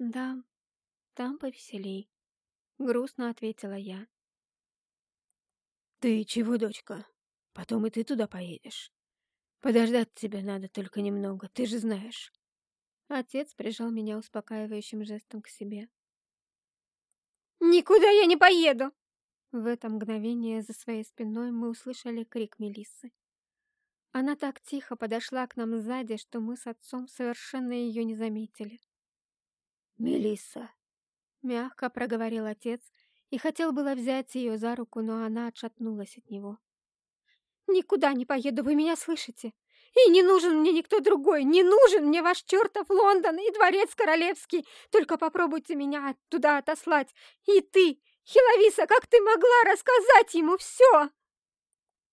Да, там повеселей. Грустно ответила я. Ты чего, дочка? Потом и ты туда поедешь. Подождать тебе надо только немного, ты же знаешь. Отец прижал меня успокаивающим жестом к себе. «Никуда я не поеду!» В это мгновение за своей спиной мы услышали крик Мелиссы. Она так тихо подошла к нам сзади, что мы с отцом совершенно ее не заметили. «Мелисса!» — мягко проговорил отец и хотел было взять ее за руку, но она отшатнулась от него. «Никуда не поеду, вы меня слышите? И не нужен мне никто другой, не нужен мне ваш чертов Лондон и дворец королевский. Только попробуйте меня туда отослать. И ты, Хиловиса, как ты могла рассказать ему все?»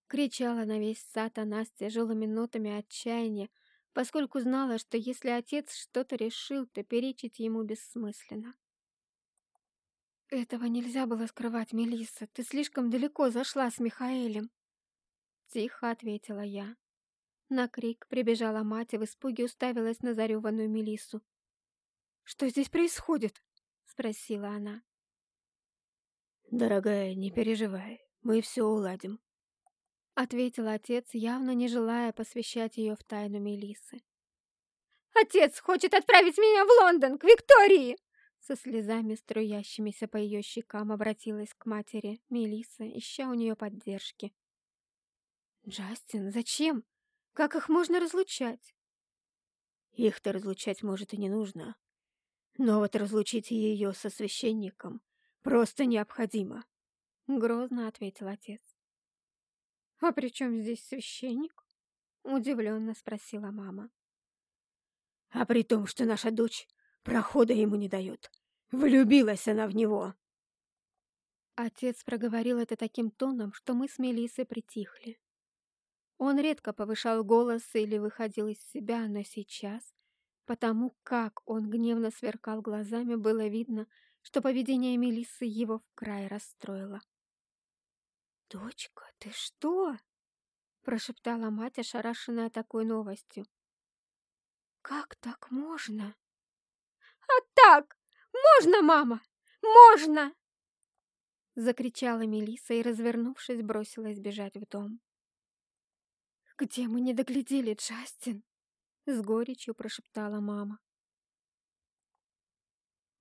Кричала на весь сад она с тяжелыми нотами отчаяния, поскольку знала, что если отец что-то решил, то перечить ему бессмысленно. «Этого нельзя было скрывать, Мелисса. Ты слишком далеко зашла с Михаэлем!» Тихо ответила я. На крик прибежала мать и в испуге уставилась на зареванную Мелиссу. «Что здесь происходит?» — спросила она. «Дорогая, не переживай, мы все уладим», — ответил отец, явно не желая посвящать ее в тайну Мелисы. «Отец хочет отправить меня в Лондон, к Виктории!» Со слезами, струящимися по ее щекам, обратилась к матери Мелиса, ища у нее поддержки. «Джастин, зачем? Как их можно разлучать? Их-то разлучать, может, и не нужно. Но вот разлучить ее со священником просто необходимо. Грозно ответил отец. А при чем здесь священник? Удивленно спросила мама. А при том, что наша дочь прохода ему не дает. Влюбилась она в него. Отец проговорил это таким тоном, что мы с Мелиссой притихли. Он редко повышал голос или выходил из себя, но сейчас, потому как он гневно сверкал глазами, было видно, что поведение Мелиссы его в край расстроило. «Дочка, ты что?» — прошептала мать, ошарашенная такой новостью. «Как так можно?» «А так! Можно, мама! Можно!» Закричала Мелисса и, развернувшись, бросилась бежать в дом. «Где мы не доглядели, Джастин?» С горечью прошептала мама.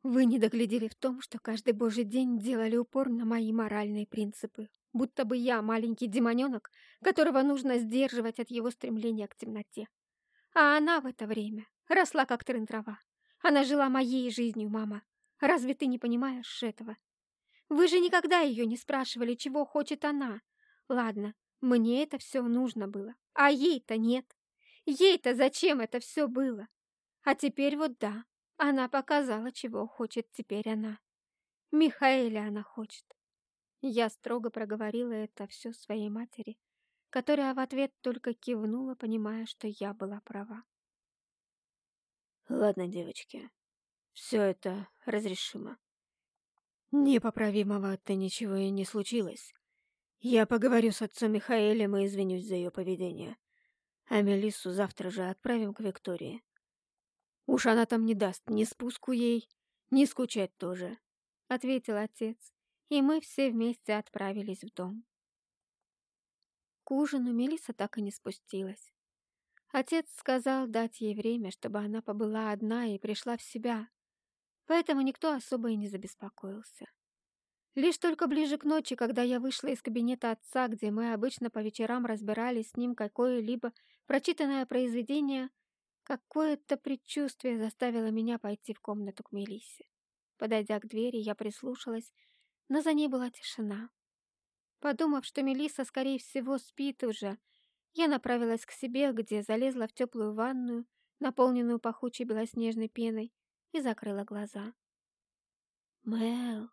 «Вы не доглядели в том, что каждый божий день делали упор на мои моральные принципы, будто бы я маленький демоненок, которого нужно сдерживать от его стремления к темноте. А она в это время росла как трын-трава. Она жила моей жизнью, мама. Разве ты не понимаешь этого? Вы же никогда ее не спрашивали, чего хочет она. Ладно, мне это все нужно было, а ей-то нет. Ей-то зачем это все было? А теперь вот да, она показала, чего хочет теперь она. Михаэля она хочет. Я строго проговорила это все своей матери, которая в ответ только кивнула, понимая, что я была права. Ладно, девочки, все это разрешимо. Непоправимого-то ничего и не случилось. Я поговорю с отцом Михаэлем и извинюсь за ее поведение. А Мелиссу завтра же отправим к Виктории. Уж она там не даст ни спуску ей, ни скучать тоже, — ответил отец, и мы все вместе отправились в дом. К ужину Мелисса так и не спустилась. Отец сказал дать ей время, чтобы она побыла одна и пришла в себя, поэтому никто особо и не забеспокоился. Лишь только ближе к ночи, когда я вышла из кабинета отца, где мы обычно по вечерам разбирали с ним какое-либо прочитанное произведение, какое-то предчувствие заставило меня пойти в комнату к Мелиссе. Подойдя к двери, я прислушалась, но за ней была тишина. Подумав, что Мелисса, скорее всего, спит уже, я направилась к себе, где залезла в теплую ванную, наполненную пахучей белоснежной пеной, и закрыла глаза. «Мэл!»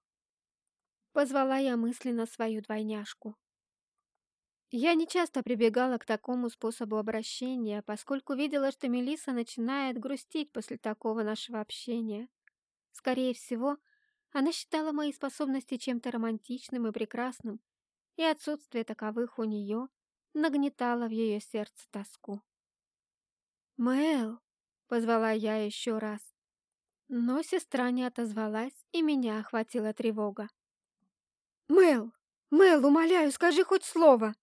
Позвала я мысленно свою двойняшку. Я нечасто прибегала к такому способу обращения, поскольку видела, что Мелиса начинает грустить после такого нашего общения. Скорее всего, она считала мои способности чем-то романтичным и прекрасным, и отсутствие таковых у нее нагнетало в ее сердце тоску. «Мэл!» — позвала я еще раз. Но сестра не отозвалась, и меня охватила тревога. «Мэл! Мэл, умоляю, скажи хоть слово!»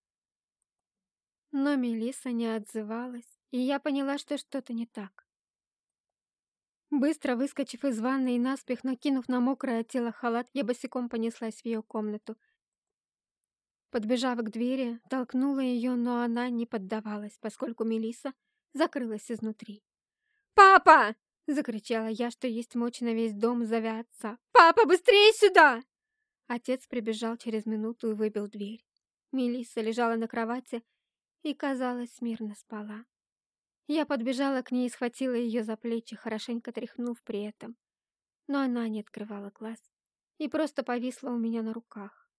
Но Мелиса не отзывалась, и я поняла, что что-то не так. Быстро выскочив из ванной и наспех накинув на мокрое тело халат, я босиком понеслась в ее комнату. Подбежав к двери, толкнула ее, но она не поддавалась, поскольку Мелиса закрылась изнутри. «Папа!» — закричала я, что есть мочи на весь дом, зовя отца. «Папа, быстрее сюда!» Отец прибежал через минуту и выбил дверь. Мелисса лежала на кровати и, казалось, мирно спала. Я подбежала к ней и схватила ее за плечи, хорошенько тряхнув при этом. Но она не открывала глаз и просто повисла у меня на руках.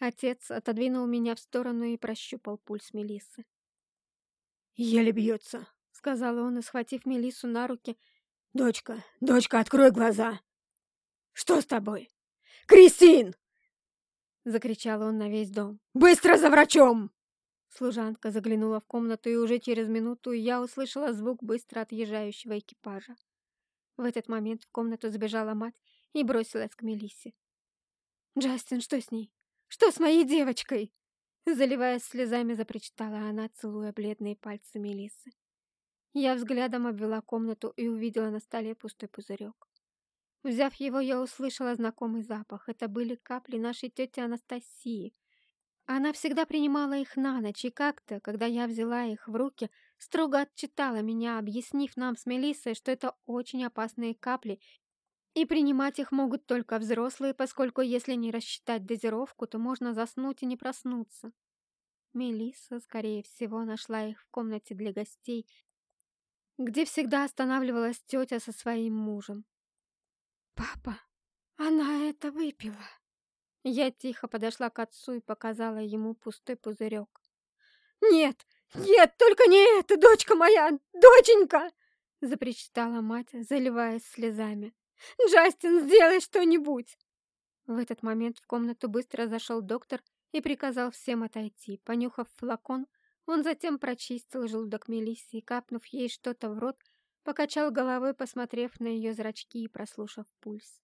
Отец отодвинул меня в сторону и прощупал пульс Мелиссы. «Еле бьется», — сказал он, и, схватив Мелиссу на руки, «Дочка, дочка, открой глаза!» «Что с тобой?» «Кристин!» — закричал он на весь дом. «Быстро за врачом!» Служанка заглянула в комнату, и уже через минуту я услышала звук быстро отъезжающего экипажа. В этот момент в комнату забежала мать и бросилась к Мелиссе. «Джастин, что с ней? Что с моей девочкой?» Заливаясь слезами, запричитала она, целуя бледные пальцы Мелиссы. Я взглядом обвела комнату и увидела на столе пустой пузырек. Взяв его, я услышала знакомый запах. Это были капли нашей тети Анастасии — она всегда принимала их на ночь, и как-то, когда я взяла их в руки, строго отчитала меня, объяснив нам с Мелиссой, что это очень опасные капли, и принимать их могут только взрослые, поскольку если не рассчитать дозировку, то можно заснуть и не проснуться. Мелисса, скорее всего, нашла их в комнате для гостей, где всегда останавливалась тетя со своим мужем. «Папа, она это выпила!» Я тихо подошла к отцу и показала ему пустой пузырек. «Нет, нет, только не это, дочка моя, доченька!» запричитала мать, заливаясь слезами. «Джастин, сделай что-нибудь!» В этот момент в комнату быстро зашел доктор и приказал всем отойти. Понюхав флакон, он затем прочистил желудок Мелисси и, капнув ей что-то в рот, покачал головой, посмотрев на ее зрачки и прослушав пульс.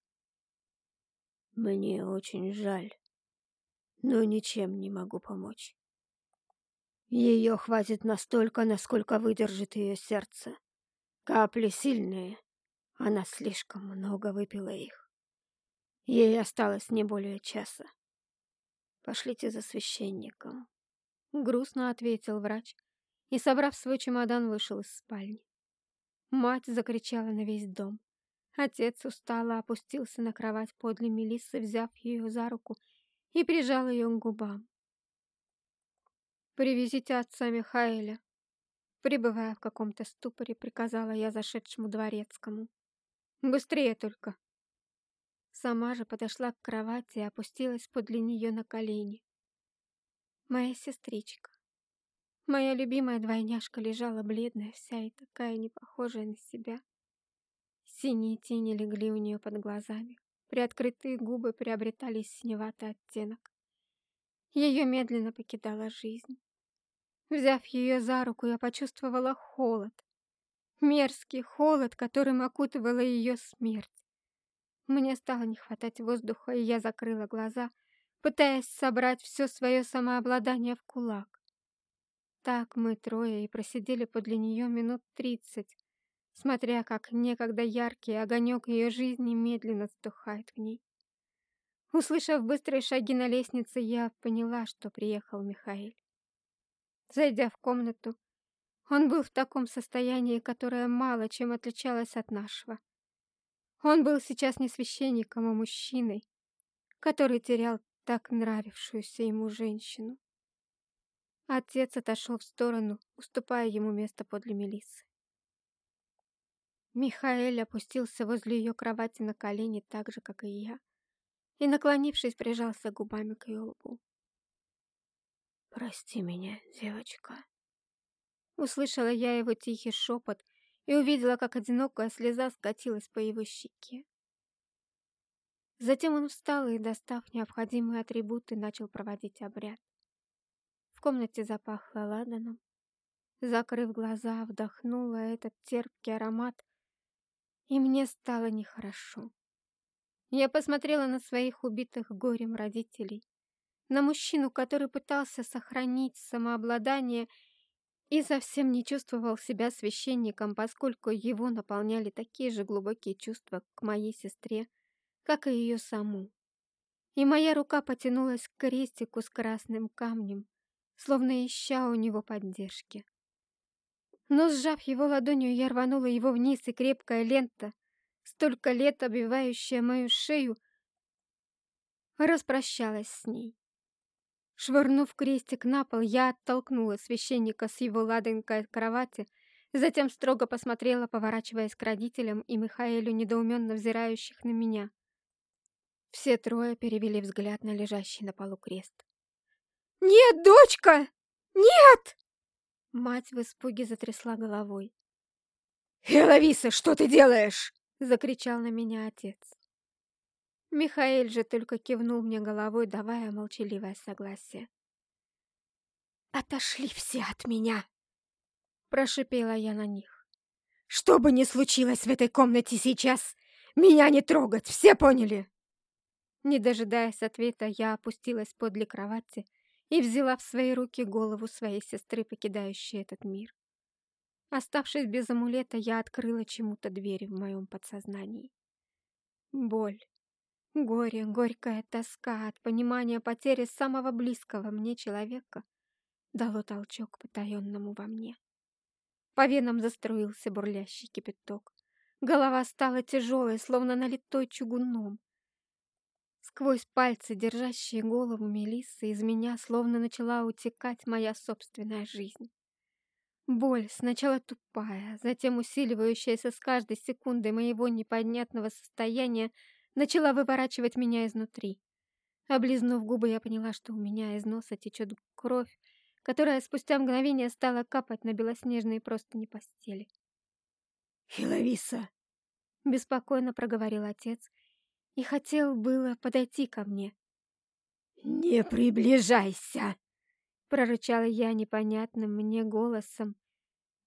Мне очень жаль, но ничем не могу помочь. Ее хватит настолько, насколько выдержит ее сердце. Капли сильные, она слишком много выпила их. Ей осталось не более часа. Пошлите за священником. Грустно ответил врач и, собрав свой чемодан, вышел из спальни. Мать закричала на весь дом. Отец устало опустился на кровать подле Мелиссы, взяв ее за руку и прижал ее к губам. «Привезите отца Михаэля», пребывая в каком-то ступоре, приказала я зашедшему дворецкому. «Быстрее только!» Сама же подошла к кровати и опустилась подле нее на колени. Моя сестричка, моя любимая двойняшка лежала бледная вся и такая непохожая на себя. Синие тени легли у нее под глазами. Приоткрытые губы приобретали синеватый оттенок. Ее медленно покидала жизнь. Взяв ее за руку, я почувствовала холод. Мерзкий холод, которым окутывала ее смерть. Мне стало не хватать воздуха, и я закрыла глаза, пытаясь собрать все свое самообладание в кулак. Так мы трое и просидели подле нее минут тридцать, смотря как некогда яркий огонек ее жизни медленно стухает в ней. Услышав быстрые шаги на лестнице, я поняла, что приехал Михаил. Зайдя в комнату, он был в таком состоянии, которое мало чем отличалось от нашего. Он был сейчас не священником, а мужчиной, который терял так нравившуюся ему женщину. Отец отошел в сторону, уступая ему место подле Мелиссы. Михаэль опустился возле ее кровати на колени так же, как и я, и, наклонившись, прижался губами к ее лбу. «Прости меня, девочка». Услышала я его тихий шепот и увидела, как одинокая слеза скатилась по его щеке. Затем он встал и, достав необходимые атрибуты, начал проводить обряд. В комнате запахло ладаном. Закрыв глаза, вдохнула этот терпкий аромат и мне стало нехорошо. Я посмотрела на своих убитых горем родителей, на мужчину, который пытался сохранить самообладание и совсем не чувствовал себя священником, поскольку его наполняли такие же глубокие чувства к моей сестре, как и ее саму. И моя рука потянулась к крестику с красным камнем, словно ища у него поддержки. Но, сжав его ладонью, я рванула его вниз, и крепкая лента, столько лет обвивающая мою шею, распрощалась с ней. Швырнув крестик на пол, я оттолкнула священника с его ладонькой от кровати, затем строго посмотрела, поворачиваясь к родителям и Михаэлю, недоуменно взирающих на меня. Все трое перевели взгляд на лежащий на полу крест. «Нет, дочка! Нет!» Мать в испуге затрясла головой. «Элависа, что ты делаешь?» — закричал на меня отец. Михаил же только кивнул мне головой, давая молчаливое согласие. «Отошли все от меня!» Прошипела я на них. «Что бы ни случилось в этой комнате сейчас, меня не трогать, все поняли?» Не дожидаясь ответа, я опустилась подле кровати и взяла в свои руки голову своей сестры, покидающей этот мир. Оставшись без амулета, я открыла чему-то двери в моем подсознании. Боль, Горе, горькая тоска от понимания потери самого близкого мне человека дало толчок потаенному во мне. По венам заструился бурлящий кипяток. Голова стала тяжелой, словно налитой чугуном. Сквозь пальцы, держащие голову Мелиссы, из меня словно начала утекать моя собственная жизнь. Боль, сначала тупая, затем усиливающаяся с каждой секундой моего непонятного состояния, начала выворачивать меня изнутри. Облизнув губы, я поняла, что у меня из носа течет кровь, которая спустя мгновение стала капать на белоснежные простыни постели. «Хиловиса!» — беспокойно проговорил отец и хотел было подойти ко мне. «Не приближайся!» — прорычала я непонятным мне голосом,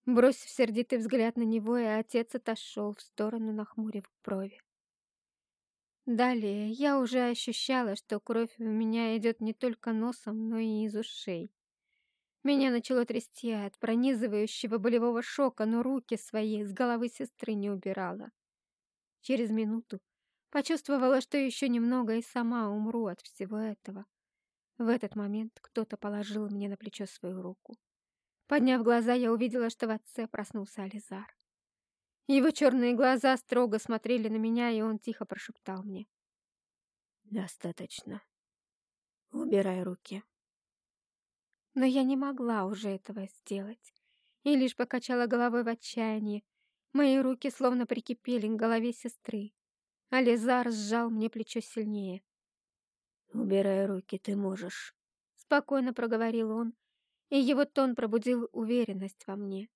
бросив сердитый взгляд на него, и отец отошел в сторону, нахмурив брови. Далее я уже ощущала, что кровь у меня идет не только носом, но и из ушей. Меня начало трясти от пронизывающего болевого шока, но руки свои с головы сестры не убирала. Через минуту почувствовала, что еще немного и сама умру от всего этого. В этот момент кто-то положил мне на плечо свою руку. Подняв глаза, я увидела, что в отце проснулся Ализар. Его черные глаза строго смотрели на меня, и он тихо прошептал мне. «Достаточно. Убирай руки». Но я не могла уже этого сделать, и лишь покачала головой в отчаянии. Мои руки словно прикипели к голове сестры. Ализар сжал мне плечо сильнее. «Убирай руки, ты можешь», — спокойно проговорил он, и его тон пробудил уверенность во мне.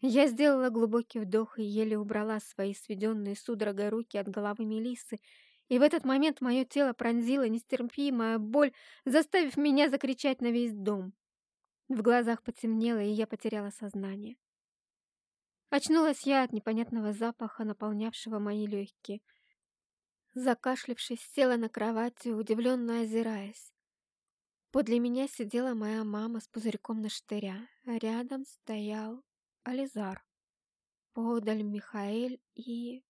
Я сделала глубокий вдох и еле убрала свои сведенные судорогой руки от головы Мелиссы, и в этот момент мое тело пронзила нестерпимая боль, заставив меня закричать на весь дом. В глазах потемнело, и я потеряла сознание. Очнулась я от непонятного запаха, наполнявшего мои легкие. Закашлившись, села на кровати, удивленно озираясь. Подле меня сидела моя мама с пузырьком на штыря, а рядом стоял Ализар, подаль Михаэль и...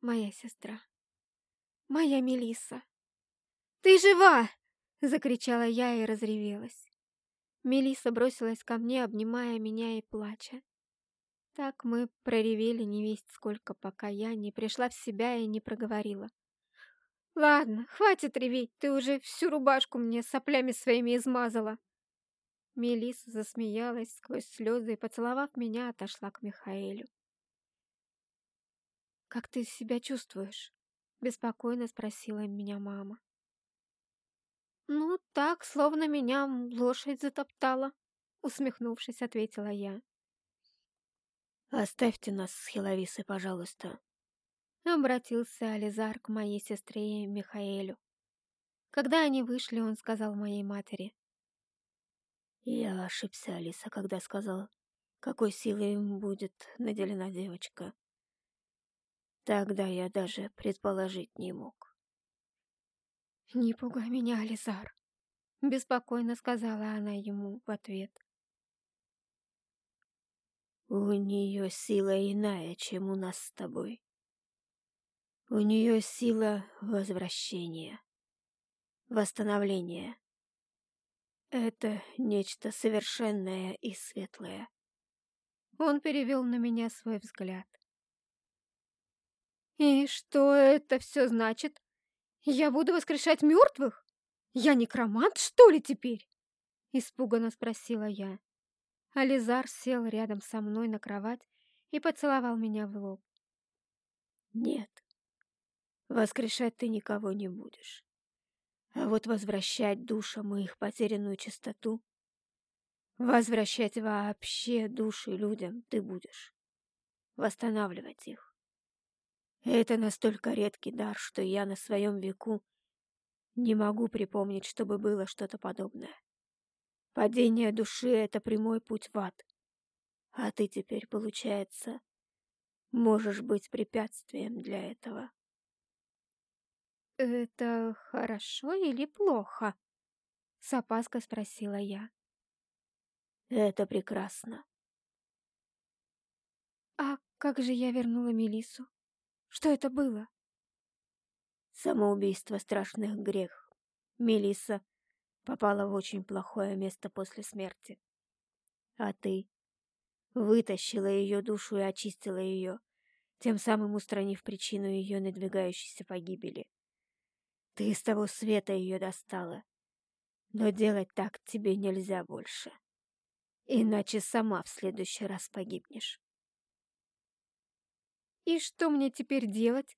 Моя сестра. Моя Мелиса. «Ты жива!» — закричала я и разревелась. Мелиса бросилась ко мне, обнимая меня и плача. Так мы проревели невесть сколько, пока я не пришла в себя и не проговорила. «Ладно, хватит реветь, ты уже всю рубашку мне соплями своими измазала!» Мелисса засмеялась сквозь слезы и, поцеловав меня, отошла к Михаэлю. «Как ты себя чувствуешь?» — беспокойно спросила меня мама. «Ну, так, словно меня лошадь затоптала», — усмехнувшись, ответила я. «Оставьте нас с Хиловисой, пожалуйста», — обратился Ализар к моей сестре Михаэлю. Когда они вышли, он сказал моей матери. Я ошибся, Алиса, когда сказал, какой силой им будет наделена девочка. Тогда я даже предположить не мог. «Не пугай меня, Ализар», — беспокойно сказала она ему в ответ. У нее сила иная, чем у нас с тобой. У нее сила возвращения, восстановления. Это нечто совершенное и светлое. Он перевел на меня свой взгляд. «И что это все значит? Я буду воскрешать мертвых? Я некромант, что ли, теперь?» Испуганно спросила я. Ализар сел рядом со мной на кровать и поцеловал меня в лоб. «Нет, воскрешать ты никого не будешь. А вот возвращать душам их потерянную чистоту, возвращать вообще души людям ты будешь, восстанавливать их. Это настолько редкий дар, что я на своем веку не могу припомнить, чтобы было что-то подобное. Падение души — это прямой путь в ад. А ты теперь, получается, можешь быть препятствием для этого. «Это хорошо или плохо?» — с опаской спросила я. «Это прекрасно». «А как же я вернула Мелису? Что это было?» «Самоубийство страшных грех. Мелиса попала в очень плохое место после смерти. А ты вытащила ее душу и очистила ее, тем самым устранив причину ее надвигающейся погибели. Ты из того света ее достала. Но делать так тебе нельзя больше. Иначе сама в следующий раз погибнешь. И что мне теперь делать?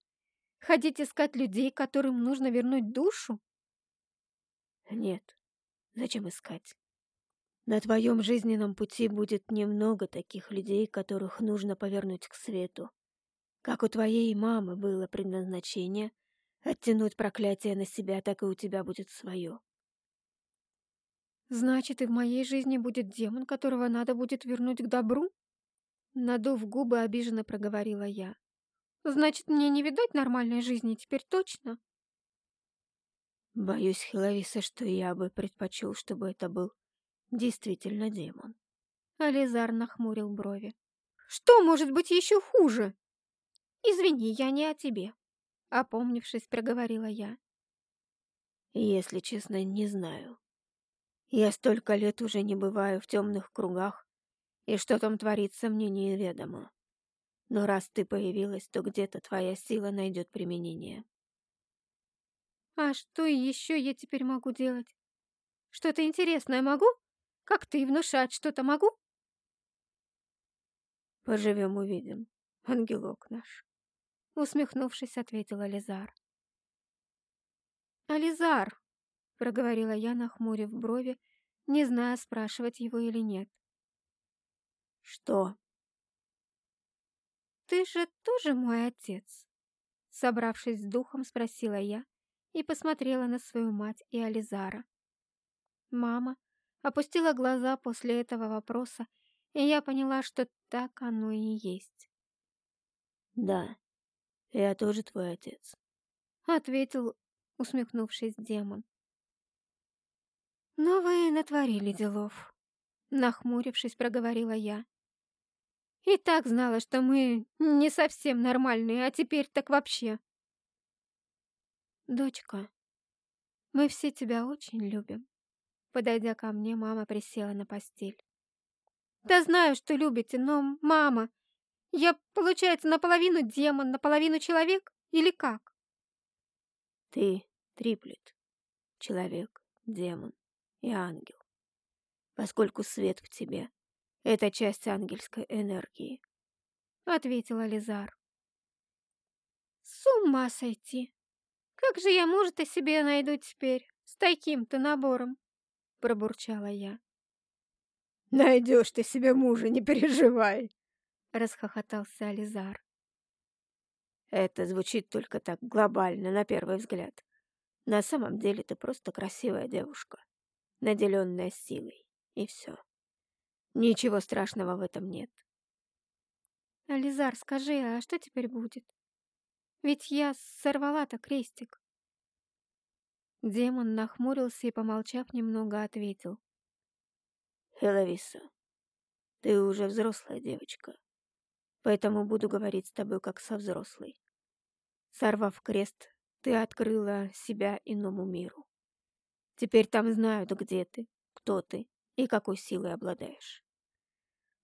Ходить искать людей, которым нужно вернуть душу? Нет. Зачем искать? На твоем жизненном пути будет немного таких людей, которых нужно повернуть к свету. Как у твоей мамы было предназначение — Оттянуть проклятие на себя, так и у тебя будет свое. Значит, и в моей жизни будет демон, которого надо будет вернуть к добру? Надув губы, обиженно проговорила я. Значит, мне не видать нормальной жизни теперь точно? Боюсь, Хиловиса, что я бы предпочел, чтобы это был действительно демон. Ализар нахмурил брови. Что может быть еще хуже? Извини, я не о тебе. Опомнившись, проговорила я. Если честно, не знаю. Я столько лет уже не бываю в темных кругах, и что там творится, мне неведомо. Но раз ты появилась, то где-то твоя сила найдет применение. А что еще я теперь могу делать? Что-то интересное могу? Как ты внушать что-то могу? Поживем увидим, ангелок наш усмехнувшись, ответила Лизар. «Ализар!» — проговорила я, нахмурив брови, не зная, спрашивать его или нет. «Что?» «Ты же тоже мой отец?» Собравшись с духом, спросила я и посмотрела на свою мать и Ализара. Мама опустила глаза после этого вопроса, и я поняла, что так оно и есть. «Да», «Я тоже твой отец», — ответил, усмехнувшись демон. «Но вы натворили делов», — нахмурившись, проговорила я. «И так знала, что мы не совсем нормальные, а теперь так вообще». «Дочка, мы все тебя очень любим». Подойдя ко мне, мама присела на постель. «Да знаю, что любите, но, мама, я, получается, наполовину демон, наполовину человек? Или как? Ты триплет. Человек, демон и ангел. Поскольку свет в тебе — это часть ангельской энергии. Ответила Лизар. С ума сойти! Как же я мужа-то себе найду теперь с таким-то набором? Пробурчала я. Найдешь ты себе мужа, не переживай, — расхохотался Ализар. «Это звучит только так глобально, на первый взгляд. На самом деле ты просто красивая девушка, наделенная силой, и все. Ничего страшного в этом нет». «Ализар, скажи, а что теперь будет? Ведь я сорвала-то крестик. Демон нахмурился и, помолчав немного, ответил. Хеловиса, ты уже взрослая девочка, поэтому буду говорить с тобой как со взрослой. Сорвав крест, ты открыла себя иному миру. Теперь там знают, где ты, кто ты и какой силой обладаешь.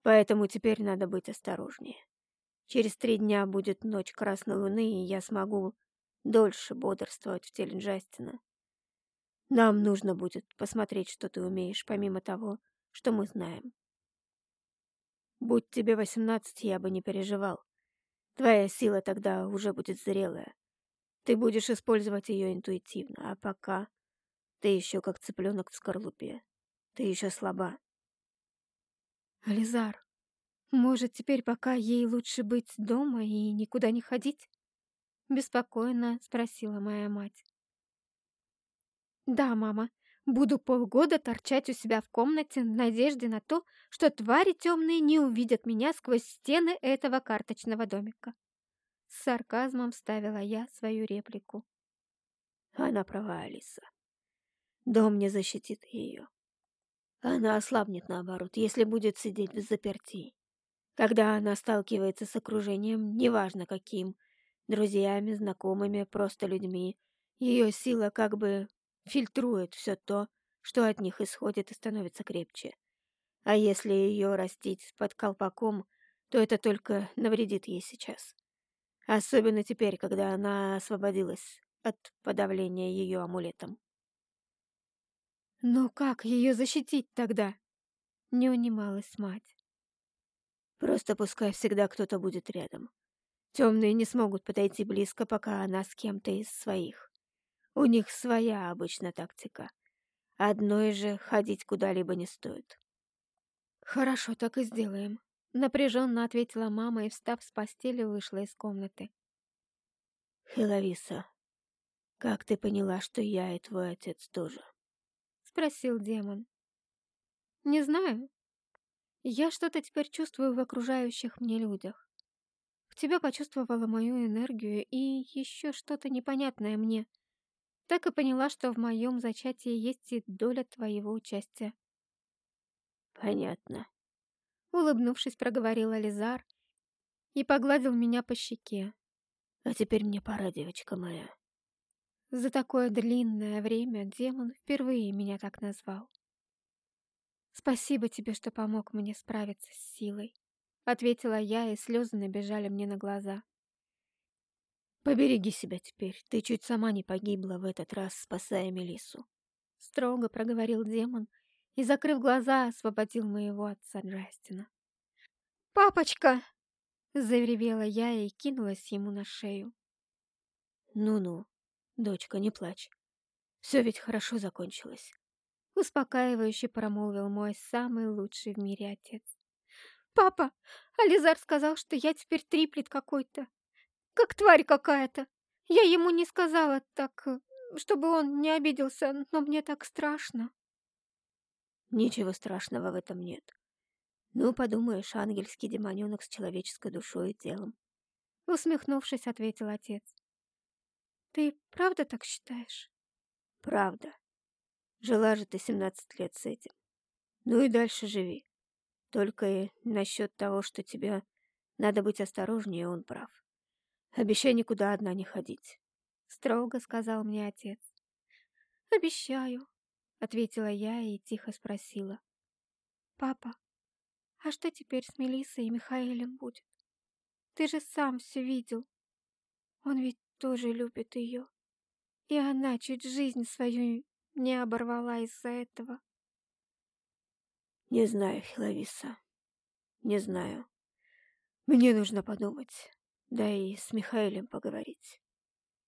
Поэтому теперь надо быть осторожнее. Через три дня будет ночь Красной Луны, и я смогу дольше бодрствовать в теле Джастина. Нам нужно будет посмотреть, что ты умеешь, помимо того, что мы знаем. Будь тебе восемнадцать, я бы не переживал. Твоя сила тогда уже будет зрелая. Ты будешь использовать ее интуитивно, а пока ты еще как цыпленок в скорлупе. Ты еще слаба. Ализар, может, теперь пока ей лучше быть дома и никуда не ходить? Беспокойно спросила моя мать. Да, мама, буду полгода торчать у себя в комнате в надежде на то, что твари темные не увидят меня сквозь стены этого карточного домика. С сарказмом ставила я свою реплику. Она права, Алиса. Дом не защитит ее. Она ослабнет, наоборот, если будет сидеть в заперти. Когда она сталкивается с окружением, неважно каким, друзьями, знакомыми, просто людьми, ее сила как бы фильтрует все то, что от них исходит и становится крепче. А если ее растить под колпаком, то это только навредит ей сейчас. Особенно теперь, когда она освободилась от подавления ее амулетом. «Но как ее защитить тогда?» — не унималась мать. Просто пускай всегда кто-то будет рядом. Темные не смогут подойти близко, пока она с кем-то из своих. У них своя обычно тактика. Одной же ходить куда-либо не стоит. «Хорошо, так и сделаем», — напряженно ответила мама и, встав с постели, вышла из комнаты. «Хеловиса, как ты поняла, что я и твой отец тоже?» — спросил демон. «Не знаю. Я что-то теперь чувствую в окружающих мне людях. В тебе почувствовала мою энергию и еще что-то непонятное мне. Так и поняла, что в моем зачатии есть и доля твоего участия. Понятно. Улыбнувшись, проговорила Лизар и погладил меня по щеке. А теперь мне пора, девочка моя. За такое длинное время демон впервые меня так назвал. «Спасибо тебе, что помог мне справиться с силой», — ответила я, и слезы набежали мне на глаза. «Побереги себя теперь, ты чуть сама не погибла в этот раз, спасая Мелису. строго проговорил демон и, закрыв глаза, освободил моего отца Джастина. «Папочка!» — заревела я и кинулась ему на шею. «Ну-ну, дочка, не плачь. Все ведь хорошо закончилось. Успокаивающе промолвил мой самый лучший в мире отец. «Папа, Ализар сказал, что я теперь триплет какой-то. Как тварь какая-то. Я ему не сказала так, чтобы он не обиделся, но мне так страшно». «Ничего страшного в этом нет. Ну, подумаешь, ангельский демоненок с человеческой душой и телом». Усмехнувшись, ответил отец. «Ты правда так считаешь?» «Правда. Жила же ты семнадцать лет с этим. Ну и дальше живи. Только и насчет того, что тебе надо быть осторожнее, он прав. Обещай никуда одна не ходить. Строго сказал мне отец. Обещаю, ответила я и тихо спросила. Папа, а что теперь с Мелиссой и Михаилем будет? Ты же сам все видел. Он ведь тоже любит ее. И она чуть жизнь свою не оборвала из-за этого. Не знаю, Хиловиса, не знаю. Мне нужно подумать, да и с Михаилем поговорить.